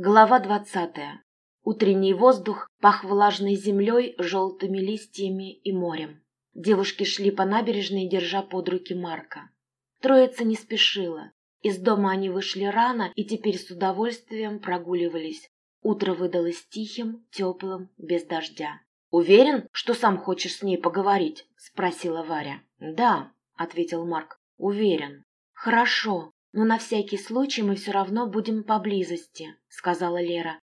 Глава двадцатая. Утренний воздух пах влажной землей, желтыми листьями и морем. Девушки шли по набережной, держа под руки Марка. Троица не спешила. Из дома они вышли рано и теперь с удовольствием прогуливались. Утро выдалось тихим, теплым, без дождя. «Уверен, что сам хочешь с ней поговорить?» – спросила Варя. «Да», – ответил Марк. «Уверен». «Хорошо, но на всякий случай мы все равно будем поблизости», — сказала Лера.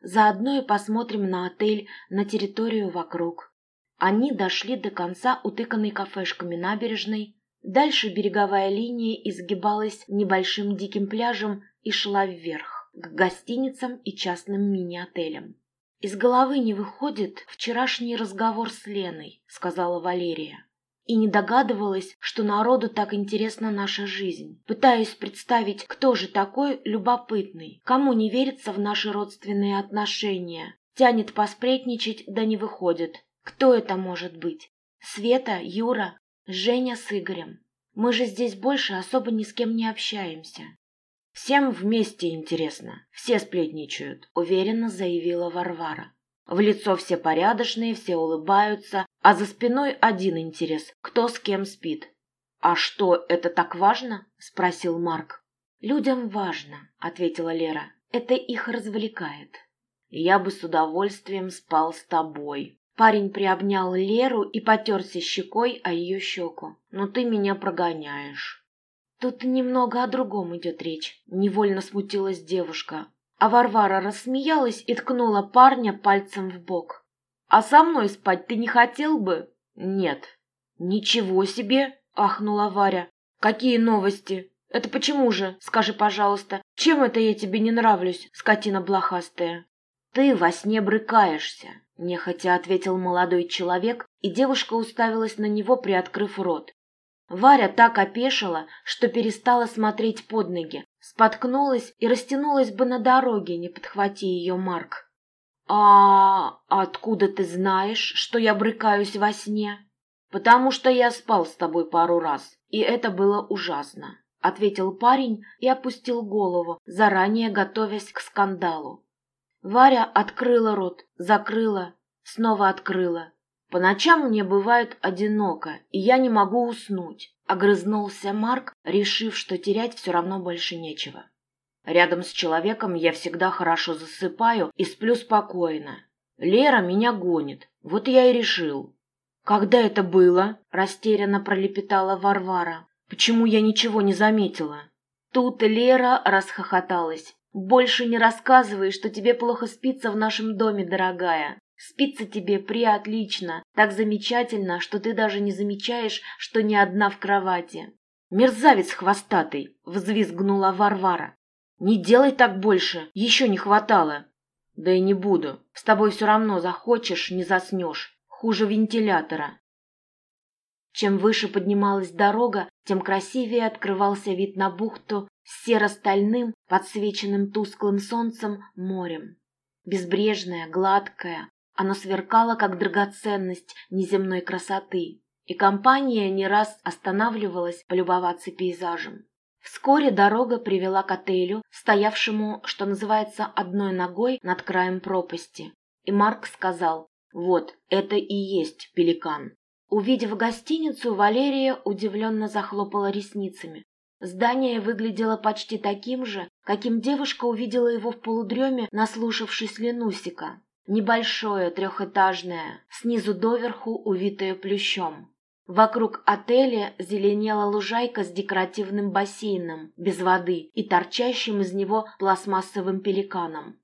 «Заодно и посмотрим на отель, на территорию вокруг». Они дошли до конца утыканной кафешками набережной. Дальше береговая линия изгибалась небольшим диким пляжем и шла вверх, к гостиницам и частным мини-отелям. «Из головы не выходит вчерашний разговор с Леной», — сказала Валерия и не догадывалась, что народу так интересна наша жизнь. Пытаюсь представить, кто же такой любопытный, кому не верится в наши родственные отношения. Тянет посплетничать, да не выходит. Кто это может быть? Света, Юра, Женя с Игорем. Мы же здесь больше особо ни с кем не общаемся. Всем вместе интересно, все сплетничают, уверенно заявила Варвара. В лицо все порядочные, все улыбаются, а за спиной один интерес – кто с кем спит. «А что, это так важно?» – спросил Марк. «Людям важно», – ответила Лера. «Это их развлекает». «Я бы с удовольствием спал с тобой». Парень приобнял Леру и потерся щекой о ее щеку. «Но ты меня прогоняешь». «Тут немного о другом идет речь», – невольно смутилась девушка. А Варвара рассмеялась и ткнула парня пальцем в бок. «А со мной спать ты не хотел бы?» «Нет». «Ничего себе!» — ахнула Варя. «Какие новости? Это почему же? Скажи, пожалуйста, чем это я тебе не нравлюсь, скотина блохастая?» «Ты во сне брыкаешься», — нехотя ответил молодой человек, и девушка уставилась на него, приоткрыв рот. Варя так опешила, что перестала смотреть под ноги, споткнулась и растянулась бы на дороге, не подхвати ее Марк. «А откуда ты знаешь, что я брыкаюсь во сне?» «Потому что я спал с тобой пару раз, и это было ужасно», — ответил парень и опустил голову, заранее готовясь к скандалу. Варя открыла рот, закрыла, снова открыла. По ночам мне бывает одиноко, и я не могу уснуть. Огрызнулся Марк, решив, что терять все равно больше нечего. Рядом с человеком я всегда хорошо засыпаю и сплю спокойно. Лера меня гонит, вот я и решил. «Когда это было?» – растерянно пролепетала Варвара. «Почему я ничего не заметила?» Тут Лера расхохоталась. «Больше не рассказывай, что тебе плохо спится в нашем доме, дорогая. Спится тебе приотлично, так замечательно, что ты даже не замечаешь, что не одна в кровати. «Мерзавец хвостатый!» — взвизгнула Варвара. «Не делай так больше, еще не хватало!» «Да и не буду. С тобой все равно захочешь, не заснешь. Хуже вентилятора». Чем выше поднималась дорога, тем красивее открывался вид на бухту с серо-стальным, подсвеченным тусклым солнцем морем. Безбрежная, гладкая, оно сверкало, как драгоценность неземной красоты, и компания не раз останавливалась полюбоваться пейзажем. Вскоре дорога привела к отелю, стоявшему, что называется, одной ногой над краем пропасти. И Марк сказал, вот, это и есть пеликан. Увидев гостиницу, Валерия удивленно захлопала ресницами. Здание выглядело почти таким же, каким девушка увидела его в полудреме, наслушавшись Ленусика. Небольшое, трехэтажное, снизу доверху увитое плющом. Вокруг отеля зеленела лужайка с декоративным бассейном, без воды и торчащим из него пластмассовым пеликаном.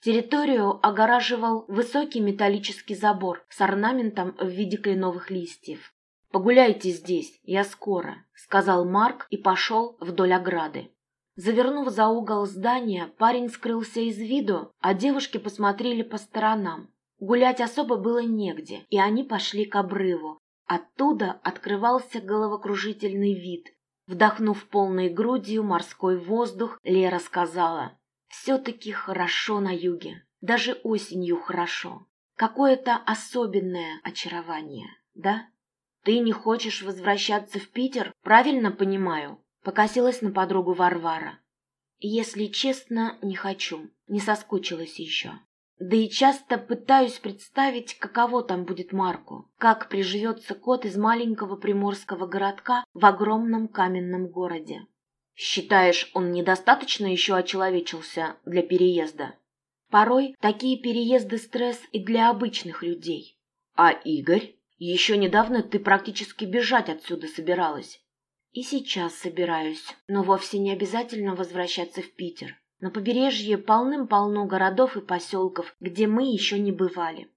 Территорию огораживал высокий металлический забор с орнаментом в виде кленовых листьев. «Погуляйте здесь, я скоро», — сказал Марк и пошел вдоль ограды. Завернув за угол здания, парень скрылся из виду, а девушки посмотрели по сторонам. Гулять особо было негде, и они пошли к обрыву. Оттуда открывался головокружительный вид. Вдохнув полной грудью морской воздух, Лера сказала, «Все-таки хорошо на юге, даже осенью хорошо. Какое-то особенное очарование, да? Ты не хочешь возвращаться в Питер, правильно понимаю?» Покосилась на подругу Варвара. Если честно, не хочу. Не соскучилась еще. Да и часто пытаюсь представить, каково там будет Марку, как приживется кот из маленького приморского городка в огромном каменном городе. Считаешь, он недостаточно еще очеловечился для переезда? Порой такие переезды стресс и для обычных людей. А Игорь? Еще недавно ты практически бежать отсюда собиралась. И сейчас собираюсь, но вовсе не обязательно возвращаться в Питер. На побережье полным-полно городов и поселков, где мы еще не бывали.